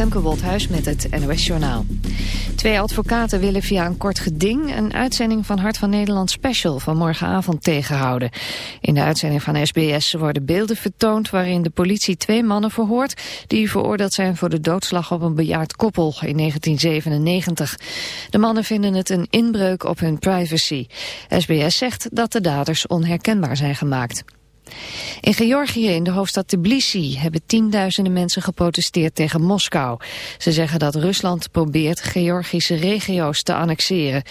Femke Woldhuis met het NOS Journaal. Twee advocaten willen via een kort geding een uitzending van Hart van Nederland Special van morgenavond tegenhouden. In de uitzending van SBS worden beelden vertoond waarin de politie twee mannen verhoort die veroordeeld zijn voor de doodslag op een bejaard koppel in 1997. De mannen vinden het een inbreuk op hun privacy. SBS zegt dat de daders onherkenbaar zijn gemaakt. In Georgië, in de hoofdstad Tbilisi, hebben tienduizenden mensen geprotesteerd tegen Moskou. Ze zeggen dat Rusland probeert Georgische regio's te annexeren.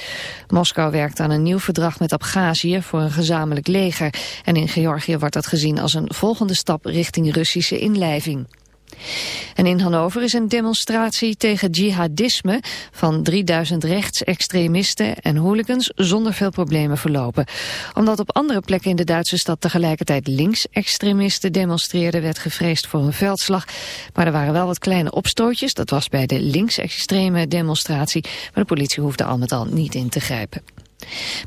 Moskou werkt aan een nieuw verdrag met Abhazie voor een gezamenlijk leger. En in Georgië wordt dat gezien als een volgende stap richting Russische inlijving. En in Hannover is een demonstratie tegen jihadisme van 3000 rechtsextremisten en hooligans zonder veel problemen verlopen. Omdat op andere plekken in de Duitse stad tegelijkertijd linksextremisten demonstreerden, werd gevreesd voor een veldslag. Maar er waren wel wat kleine opstootjes, dat was bij de linksextreme demonstratie, maar de politie hoefde al met al niet in te grijpen.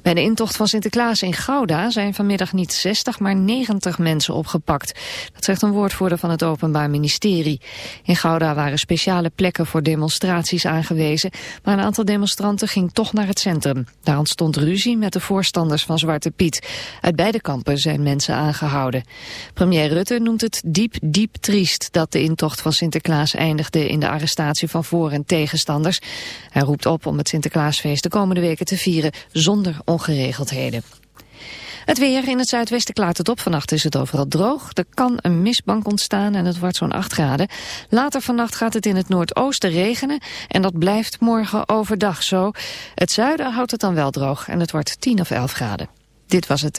Bij de intocht van Sinterklaas in Gouda zijn vanmiddag niet 60, maar 90 mensen opgepakt. Dat zegt een woordvoerder van het Openbaar Ministerie. In Gouda waren speciale plekken voor demonstraties aangewezen, maar een aantal demonstranten ging toch naar het centrum. Daar ontstond ruzie met de voorstanders van Zwarte Piet. Uit beide kampen zijn mensen aangehouden. Premier Rutte noemt het diep, diep triest dat de intocht van Sinterklaas eindigde in de arrestatie van voor- en tegenstanders. Hij roept op om het Sinterklaasfeest de komende weken te vieren zonder ongeregeldheden. Het weer in het zuidwesten klaart het op. Vannacht is het overal droog. Er kan een mistbank ontstaan en het wordt zo'n 8 graden. Later vannacht gaat het in het noordoosten regenen. En dat blijft morgen overdag zo. Het zuiden houdt het dan wel droog en het wordt 10 of 11 graden. Dit was het.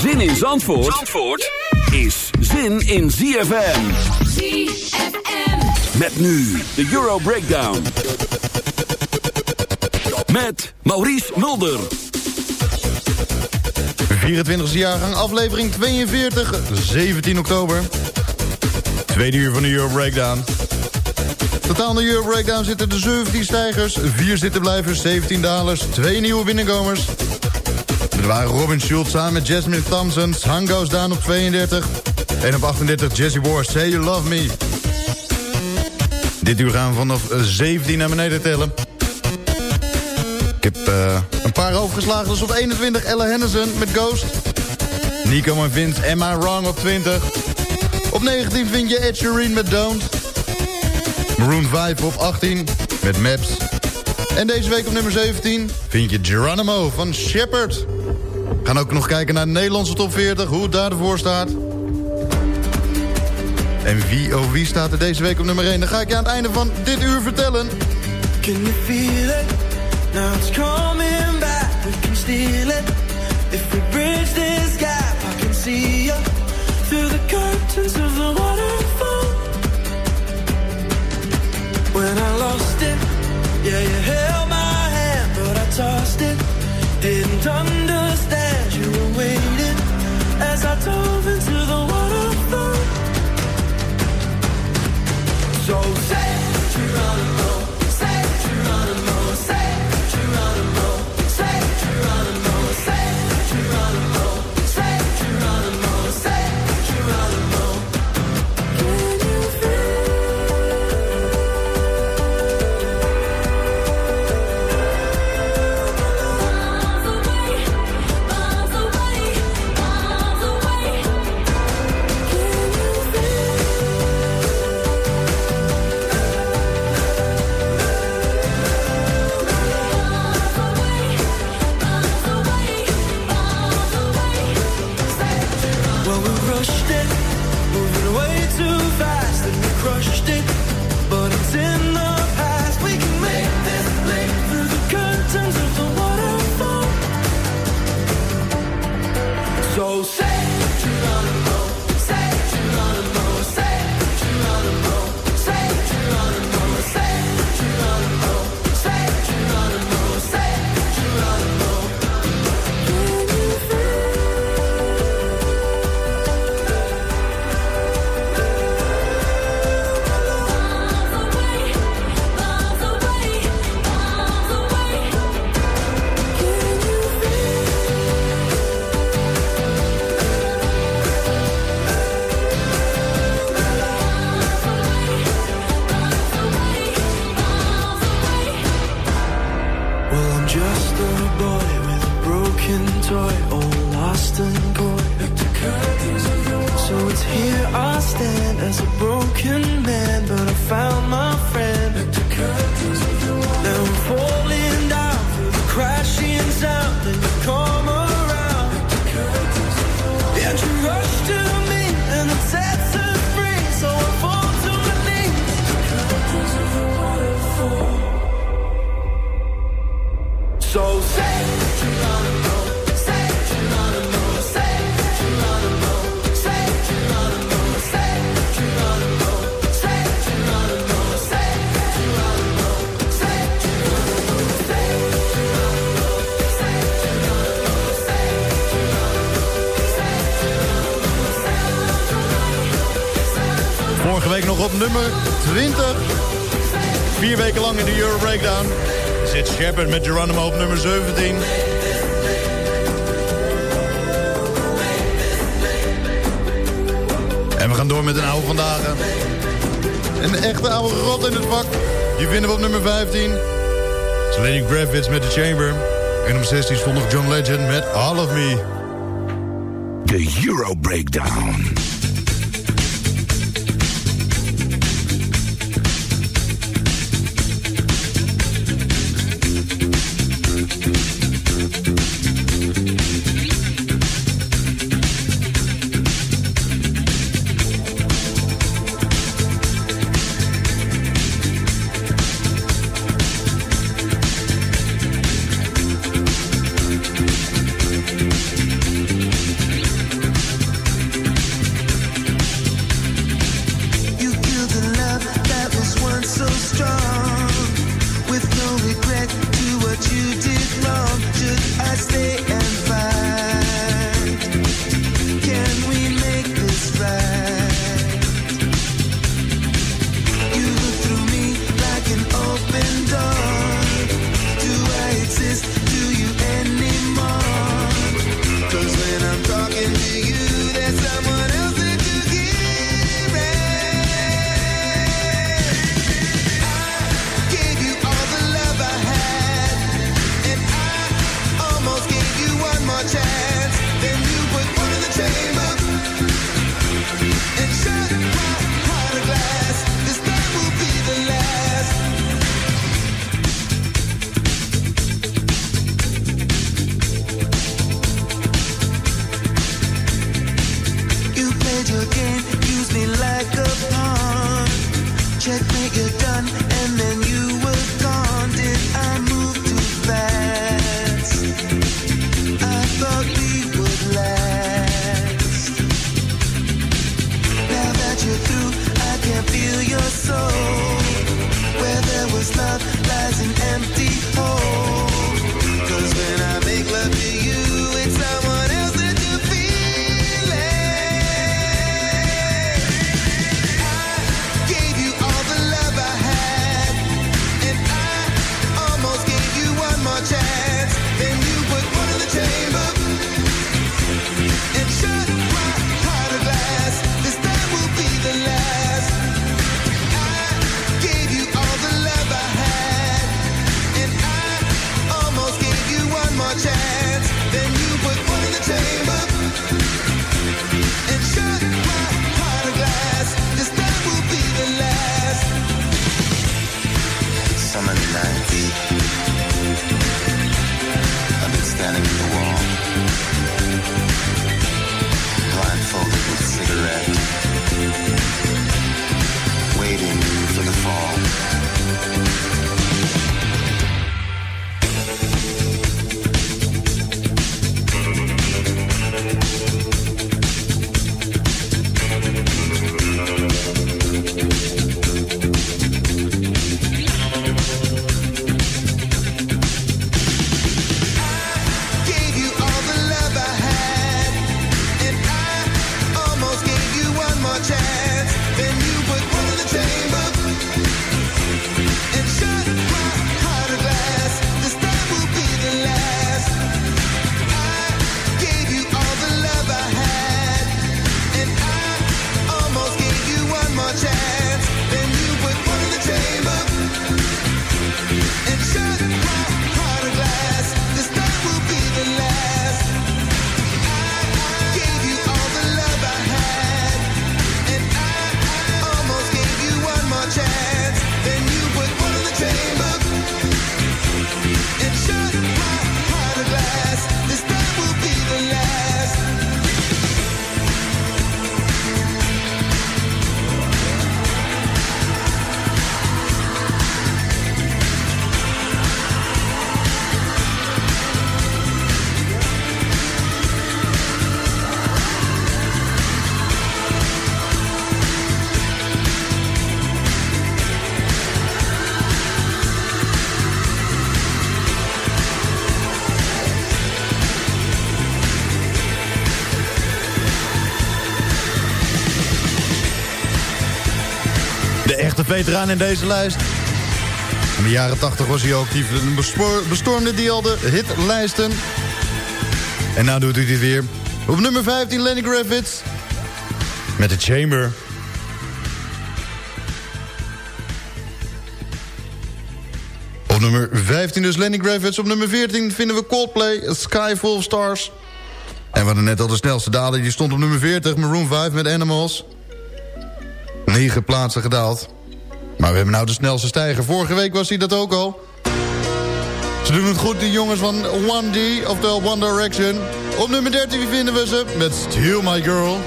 Zin in Zandvoort, Zandvoort is zin in ZFM. ZFM. Met nu de Euro Breakdown. Met Maurice Mulder. 24e jaargang, aflevering 42, 17 oktober. Tweede uur van de Euro Breakdown. Totaal in de Euro Breakdown zitten de 17 stijgers, 4 zittenblijvers, 17 dalers, 2 nieuwe binnenkomers. Er waren Robin Schultz samen met Jasmine Thompson, Sun Goes Down op 32. En op 38 Jesse Ward, Say You Love Me. Dit uur gaan we vanaf 17 naar beneden tellen. Ik heb eh, een paar overgeslagen. Dus op 21 Ella Henderson met Ghost. Nico en Vince, I Wrong op 20. Op 19 vind je Ed Sheeran met Don't. Maroon 5 op 18 met Maps. En deze week op nummer 17 vind je Geronimo van Shepard. We gaan ook nog kijken naar de Nederlandse top 40, hoe het daarvoor staat. En wie oh wie staat er deze week op nummer 1? Dat ga ik je aan het einde van dit uur vertellen. Can you feel it? Now it's coming back. We can steal it. If we bridge this gap, I can see you through the curtains of the waterfall. When I lost it, yeah, you held my hand, but I tossed it. Didn't understand you were waiting as I dove into the waterfall. So say, say, de Euro Breakdown. Zit Shepard met Geronimo op nummer 17. En we gaan door met een oude vandaag. Een echte oude rot in het vak. Die vinden we op nummer 15. Selene Gravitz met The Chamber. En op 16 stond nog John Legend met All of Me. De Euro Breakdown. veteraan in deze lijst. In de jaren 80 was hij ook die Bestormde die al de hitlijsten. En nou doet hij dit weer. Op nummer 15 Lenny Kravitz Met de Chamber. Op nummer 15 dus Lenny Kravitz. Op nummer 14 vinden we Coldplay, Sky Full Stars. En we hadden net al de snelste daling. Die stond op nummer 40, Maroon 5 met Animals. 9 plaatsen gedaald. Maar we hebben nou de snelste stijger. Vorige week was hij dat ook al. Ze doen het goed, die jongens van 1D, oftewel One Direction. Op nummer 13 vinden we ze met Steal My Girl.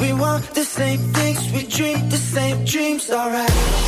we want the same things, we dream the same dreams, alright.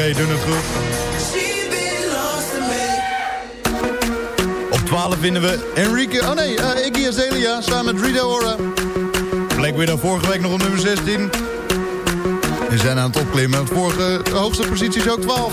oké, doen het goed. Op 12 vinden we Enrique... Oh nee, uh, Iggy Azalea samen met Rita Ora. Black Widow vorige week nog op nummer 16. We zijn aan het opklimmen. Vorige hoogste positie is ook 12.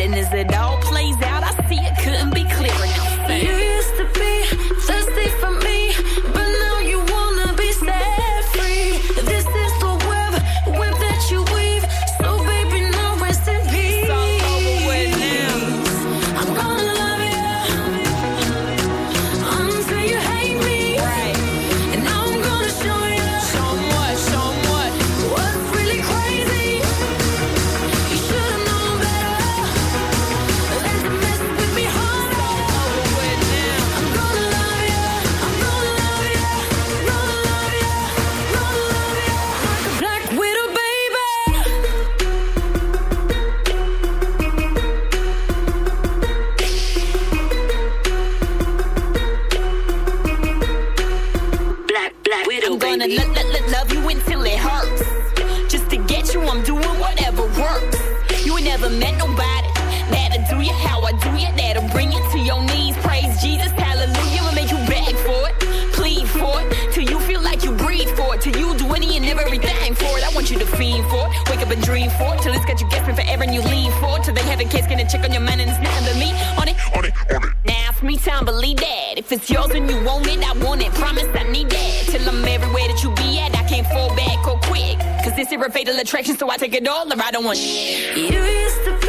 and as it all plays out, I see it couldn't be clearer. Used to be. fiend for. Wake up and dream for. Till it's got you guessing forever and you lean for. Till they have a kiss, gonna check on your man and it's nothing but me. On it, on it, on it. Now it's me time, believe that. If it's yours and you want it, I want it. Promise I need that. Till I'm everywhere that you be at, I can't fall back or quick. Cause this is a fatal attraction, so I take it all or I don't want shit. You used to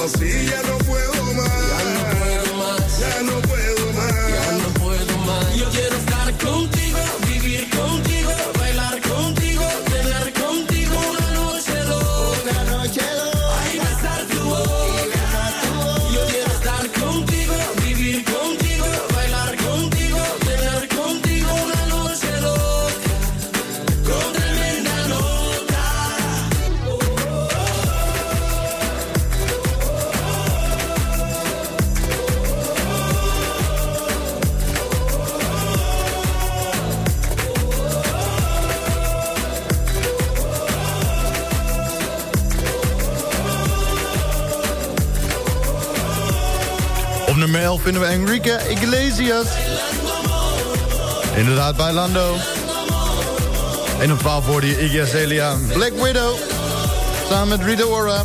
vacía. Vinden we Enrique Iglesias. Inderdaad, bij Lando. En op 12 hoorde je Iggy Azalea, Black Widow. Samen met Rita.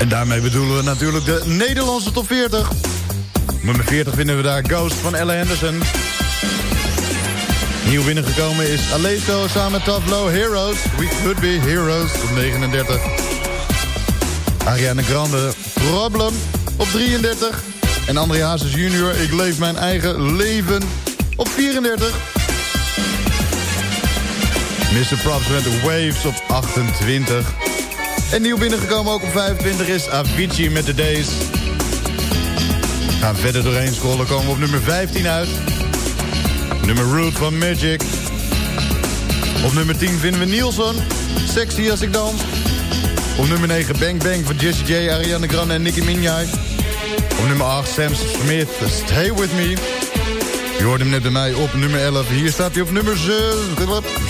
En daarmee bedoelen we natuurlijk de Nederlandse top 40. Nummer 40 vinden we daar Ghost van Ella Henderson. Nieuw binnengekomen is Alesso samen met Heroes. We could be heroes op 39. Ariana Grande Problem op 33. En André Hazes junior Ik leef mijn eigen leven op 34. Mr. Props met Waves op 28. En nieuw binnengekomen ook op 25 is Avicii met The Days. Gaan verder doorheen scrollen, komen we op nummer 15 uit. Nummer Root van Magic. Op nummer 10 vinden we Nielsen. Sexy als ik dans. Op nummer 9 Bang Bang van Jessie J, Ariana Grande en Nicki Minaj. Op nummer 8 Sam Smith, Stay With Me. Je hoorde hem net bij mij op nummer 11. Hier staat hij op nummer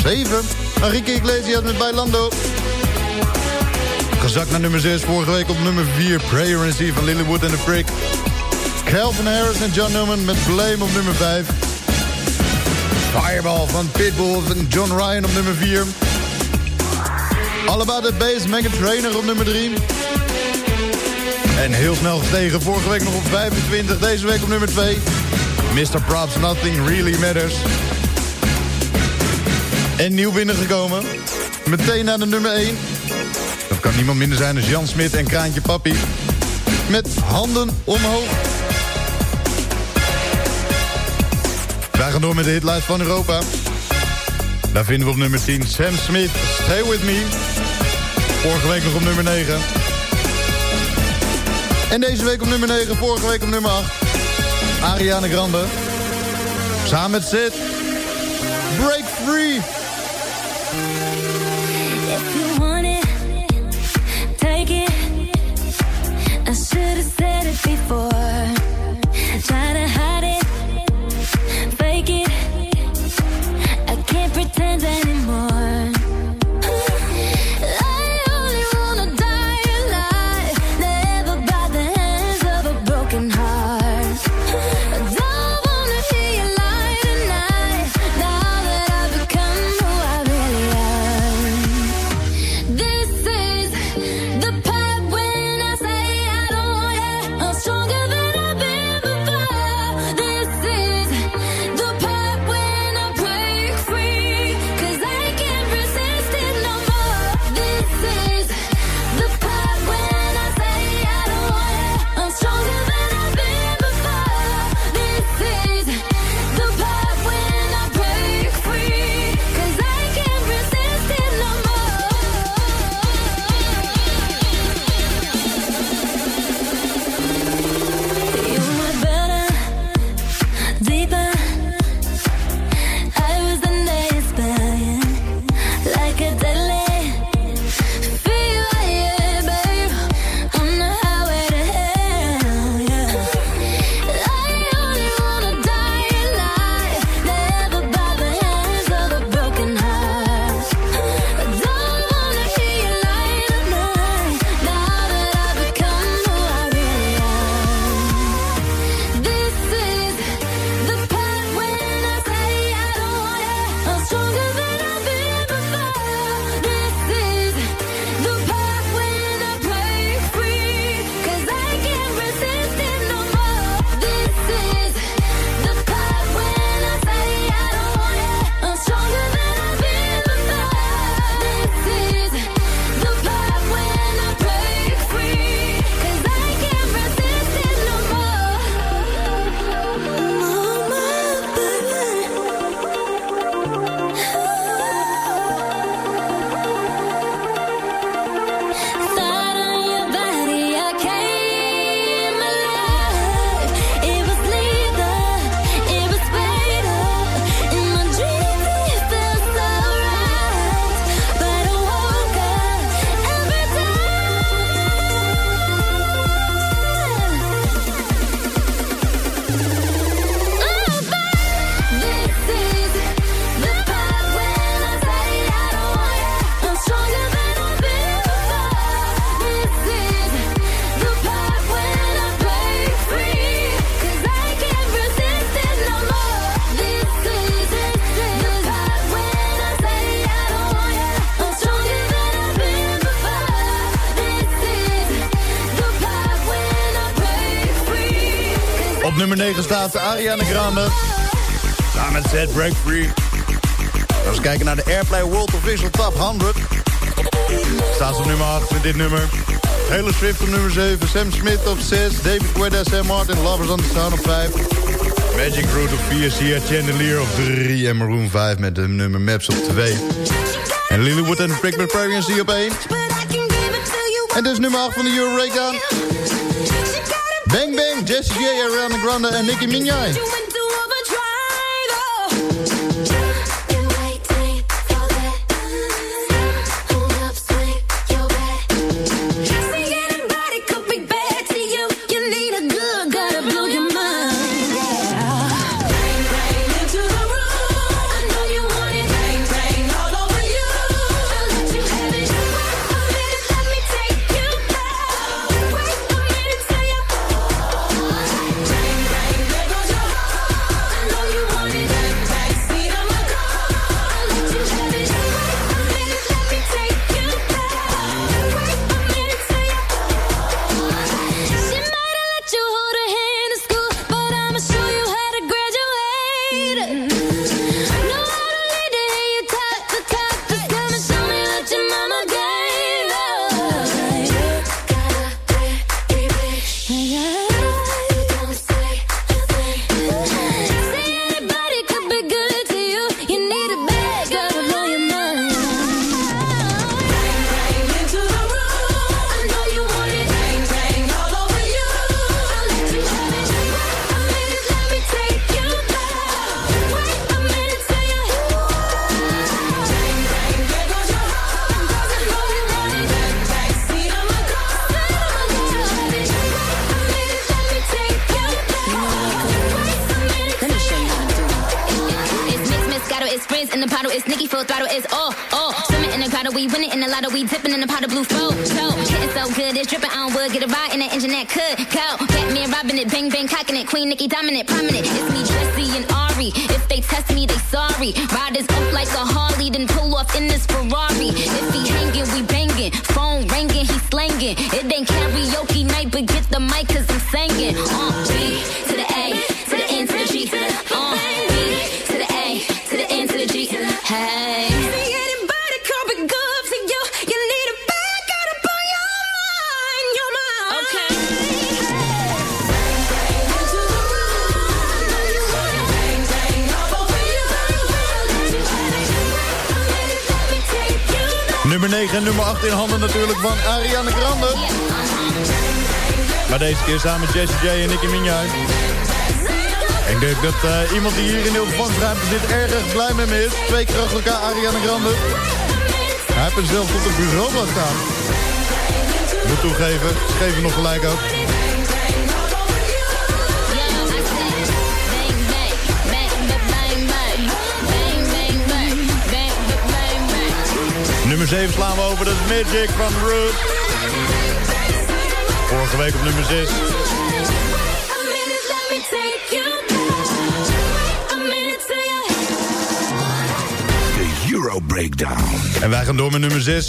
7. Enrique Iglesias met Bailando. Gezakt naar nummer 6. Vorige week op nummer 4. Prayer and van Lilywood en The Prick. Calvin Harris en John Newman met Blame op nummer 5. Fireball van Pitbull en John Ryan op nummer 4. All About the Bass, Megan Trainer op nummer 3. En heel snel gestegen, vorige week nog op 25, deze week op nummer 2. Mr. Props, Nothing Really Matters. En nieuw binnengekomen. Meteen naar de nummer 1. Dat kan niemand minder zijn dan Jan Smit en Kraantje Papi. Met handen omhoog. Wij gaan door met de hitlijst van Europa. Daar vinden we op nummer 10 Sam Smith, Stay With Me. Vorige week nog op nummer 9. En deze week op nummer 9, vorige week op nummer 8. Ariana Grande. Samen met Sid. Break Free. If you want it, take it. I should have said it before. Try to hide staat Ariana Grande. Samen met Zed Break Free. Als we kijken naar de Airplay World Official Top 100. Staat ze op nummer 8 met dit nummer. Taylor Swift op nummer 7. Sam Smith op 6. David Guetta, Sam Martin, Lovers on the Sound op 5. Magic Root op 4. Sia Chandelier op 3. En Maroon 5 met de nummer Maps op 2. En Lilywood en Prickman Pregnancy op 1. En dus nummer 8 van de Euro Breakdown. Bang Bang, Jessie J, Ariana Grande en Nicki Minaj. Nicky Dominant, promise. Nummer 9 en nummer 8 in handen natuurlijk van Ariana Grande. Maar deze keer samen met Jessie J en Nicki Minaj. Ik denk dat eh, iemand die hier in de ontvangstruimte zit erg blij met me is. Twee keer elkaar Ariana Grande. Hij heeft er zelf tot een bureau staan. Moet toegeven, ze geven nog gelijk ook. Nummer 7 slaan we over, dat is Magic van Root. Vorige week op nummer 6. De Euro Breakdown. En wij gaan door met nummer 6.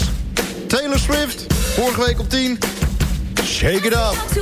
Taylor Swift, vorige week op 10. Shake it up.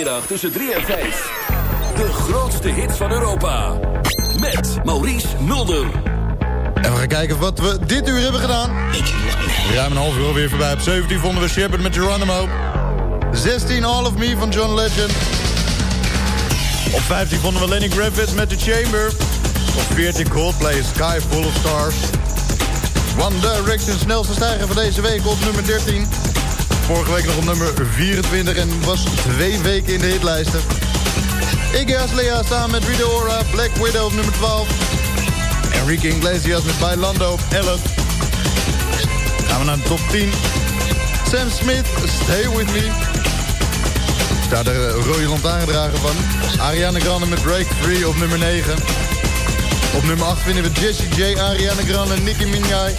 Iedere vrijdagmiddag tussen 3 en 5. De grootste hits van Europa. Met Maurice Mulder. En we gaan kijken wat we dit uur hebben gedaan. Ruim een half uur alweer voorbij. Op 17 vonden we Shepard met Geronimo. 16 All of Me van John Legend. Op 15 vonden we Lenny Griffith met The Chamber. Op 14 Coldplay Sky Full of Stars. One Direction snelste stijger van deze week op nummer 13. Vorige week nog op nummer 24 en was twee weken in de hitlijsten. Iggy Azalea samen met Rita Black Widow op nummer 12. Enrique Iglesias met Bailando op 11. Gaan we naar de top 10. Sam Smith, Stay With Me. Daar de rode aangedragen van. Ariana Grande met Break Free op nummer 9. Op nummer 8 vinden we Jessie J, Ariana Grande, Nicki Minaj.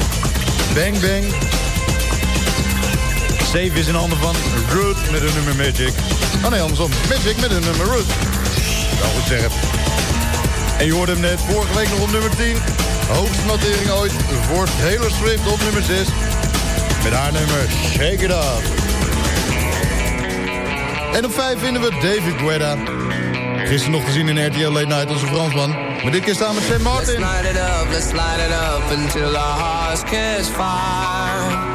Bang Bang. Save is in handen van Root met een nummer Magic. Oh nee, andersom. Magic met een nummer Root. Wel goed zeggen. En je hoorde hem net vorige week nog op nummer 10. Hoogste notering ooit voor Taylor Swift op nummer 6. Met haar nummer Shake It Up. En op 5 vinden we David Guetta. Gisteren nog gezien in RTL Late Night, onze Fransman. Maar dit keer staan met Sam Martin. Let's light it up, let's light it up until our hearts catch fire.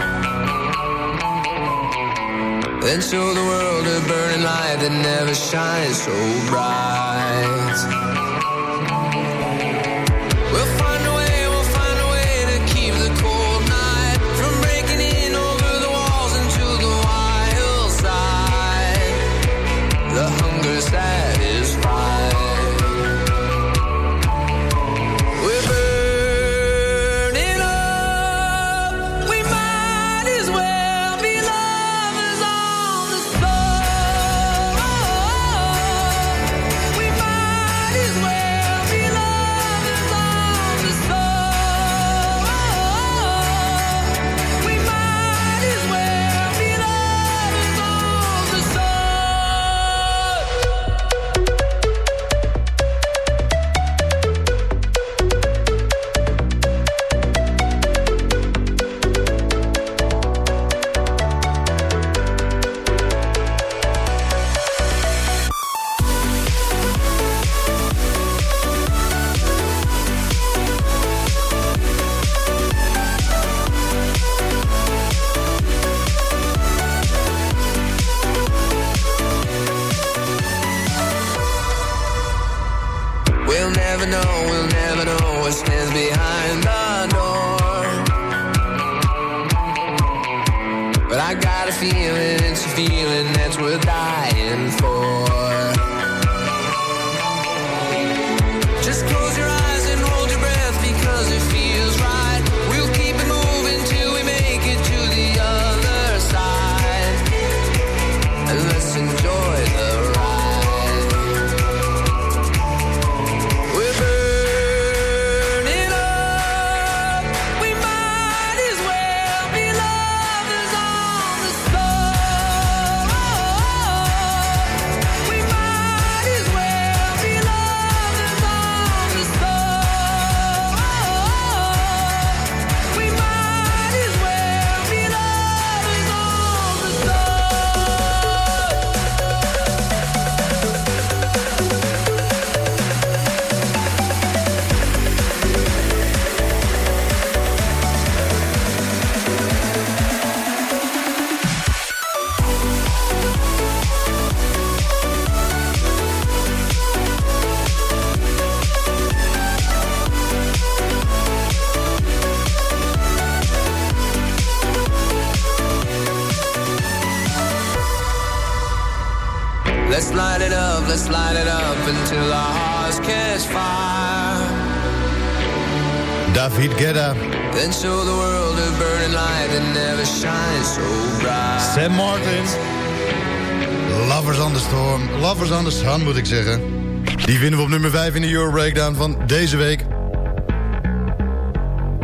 Then show the world a burning light that never shines so bright. Deze week.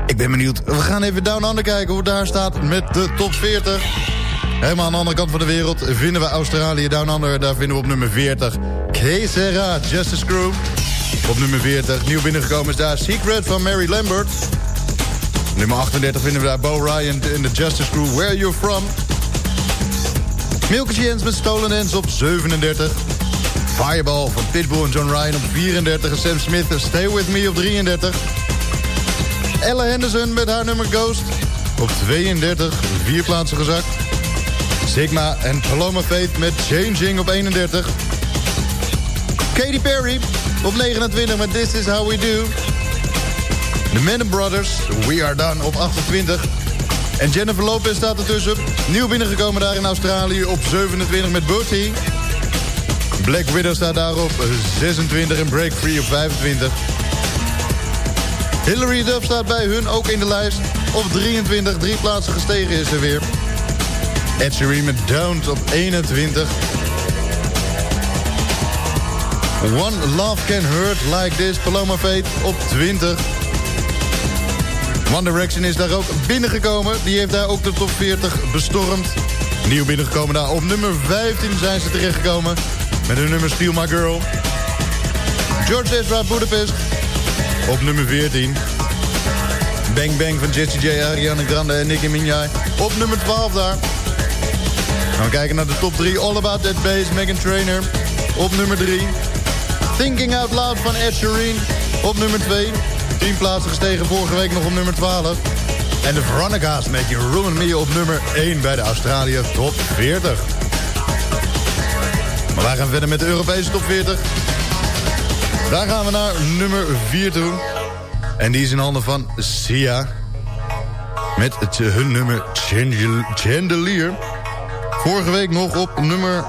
Ik ben benieuwd. We gaan even Down Under kijken hoe het daar staat met de top 40. Helemaal aan de andere kant van de wereld vinden we Australië Down Under. Daar vinden we op nummer 40 Kesera, Justice Crew. Op nummer 40 nieuw binnengekomen is daar Secret van Mary Lambert. Nummer 38 vinden we daar Bo Ryan in de Justice Crew Where You From. Milky Jens met Stolen Dance op 37. Fireball van Pitbull en John Ryan op 34. En Sam Smith Stay With Me op 33. Ella Henderson met haar nummer Ghost op 32. Vier plaatsen gezakt. Sigma en Paloma Faith met Changing op 31. Katy Perry op 29 met This Is How We Do. The Men Brothers, We Are Done op 28. En Jennifer Lopez staat ertussen. Nieuw binnengekomen daar in Australië op 27 met Booty. Black Widow staat daar op 26 en Break Free op 25. Hillary Duff staat bij hun ook in de lijst. Op 23, drie plaatsen gestegen is er weer. Ed Sheeran met op 21. One Love Can Hurt Like This, Paloma Faith op 20. One Direction is daar ook binnengekomen. Die heeft daar ook de top 40 bestormd. Nieuw binnengekomen daar. Op nummer 15 zijn ze terechtgekomen. Met hun nummer Steal My Girl. George Ezra Budapest. Op nummer 14. Bang Bang van Jessie J, Ariana Grande en Nicki Minaj. Op nummer 12 daar. Gaan we kijken naar de top 3. All About That Bass, Megan Trainer. Op nummer 3. Thinking Out Loud van Ed Sheeran. Op nummer 2. 10 plaatsen gestegen vorige week nog op nummer 12. En de Veronica's met You Ruin Me op nummer 1 bij de Australië Top 40. Wij gaan verder met de Europese Top 40. Daar gaan we naar nummer 4 toe. En die is in handen van Sia. Met het, eh, hun nummer Chandel- Chandelier. Vorige week nog op nummer...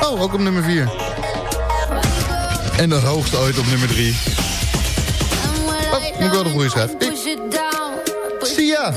Oh, ook op nummer 4. En de hoogste ooit op nummer 3. Oh, moet ik wel de goede schrijven. Sia.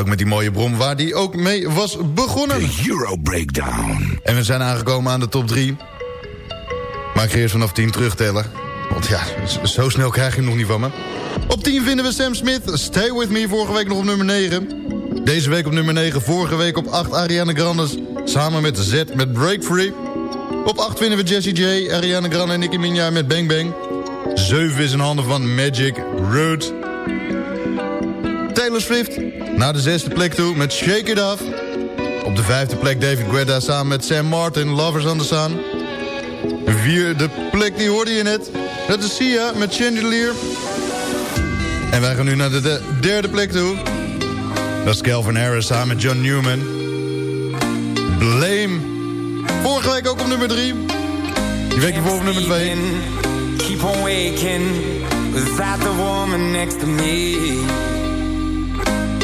Ook met die mooie brom waar die ook mee was begonnen. De Euro Breakdown. En we zijn aangekomen aan de top 3. Maar ik ga eerst vanaf 10 terugtellen. Want ja, zo snel krijg je hem nog niet van me. Op 10 vinden we Sam Smith, Stay With Me, vorige week nog op nummer 9. Deze week op nummer 9, vorige week op 8 Ariana Grande... samen met Z met Break Free. Op 8 vinden we Jessie J, Ariana Grande en Nicki Minaj met Bang Bang. 7 is in handen van Magic Road. Taylor Swift naar de zesde plek toe met Shake It Off. Op de vijfde plek David Guetta samen met Sam Martin, Lovers on the Sun. De vierde plek, die hoorde je net. Dat is Sia met Chandelier. En wij gaan nu naar de, de derde plek toe. Dat is Calvin Harris samen met John Newman. Blame. Vorige week ook op nummer drie. Die week ervoor op nummer twee. Keep on waking without the woman next to me.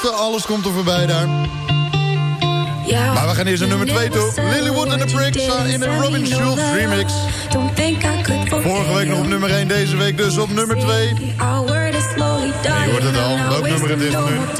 Alles komt er voorbij daar. Maar we gaan eerst naar nummer 2 toe. Lilywood en the Bricks in de Robin Schulz remix. Vorige week nog op nummer 1, deze week dus op nummer 2. Je hoort het al, welk nummer het is nu.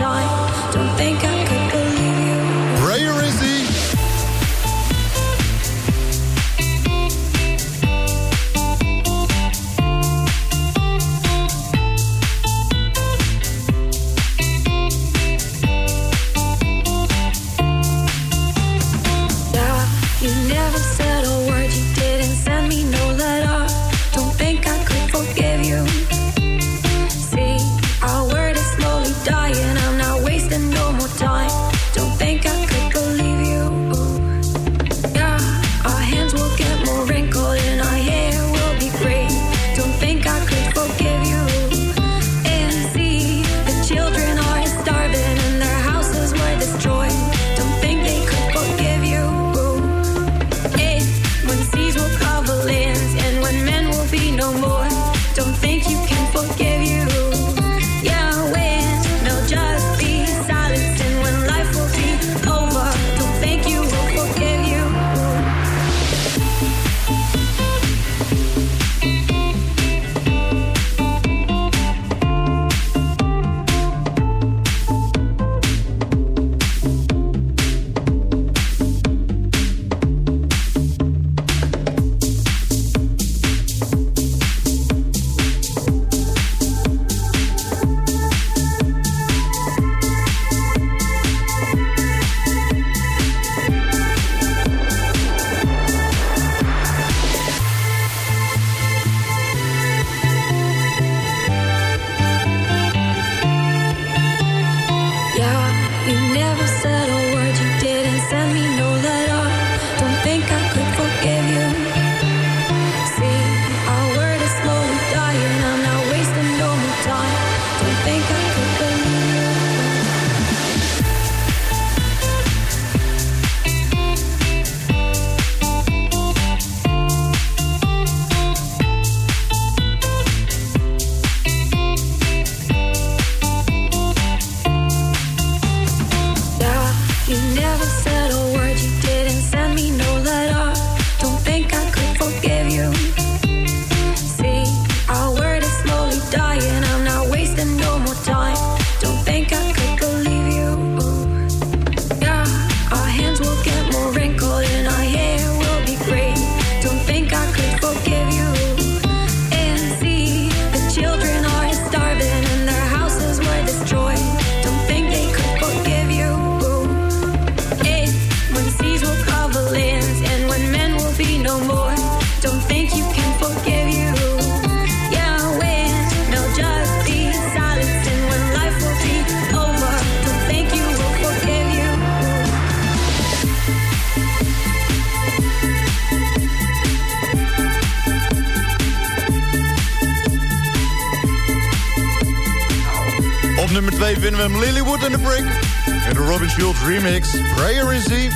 remix. Prayer Receive.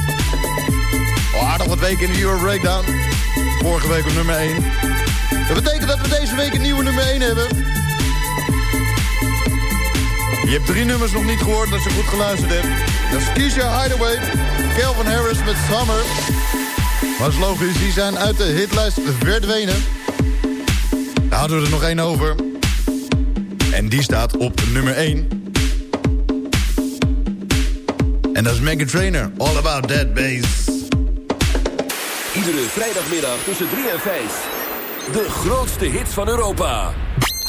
Oh, aardig wat weken in de Euro Breakdown. Vorige week op nummer 1. Dat betekent dat we deze week een nieuwe nummer 1 hebben. Je hebt drie nummers nog niet gehoord als je goed geluisterd hebt. Dat is Keisha Hideaway, Calvin Harris met Summer. Maar is logisch, die zijn uit de hitlijst verdwenen. Daar hadden we er nog één over. En die staat op nummer 1. En dat is Megan Trainer, All About That Bass. Iedere vrijdagmiddag tussen 3 en 5. De grootste hits van Europa.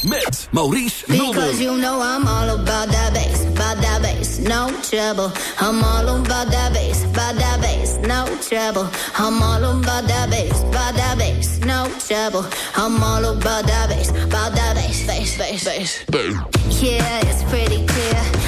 Met Maurice Mulder. Because you know I'm all about that bass, about that bass, no trouble. I'm all about that bass, about that bass, no trouble. I'm all about that bass, about that bass, no trouble. I'm all about that bass, about that bass, bass, bass, bass. Yeah, it's pretty clear.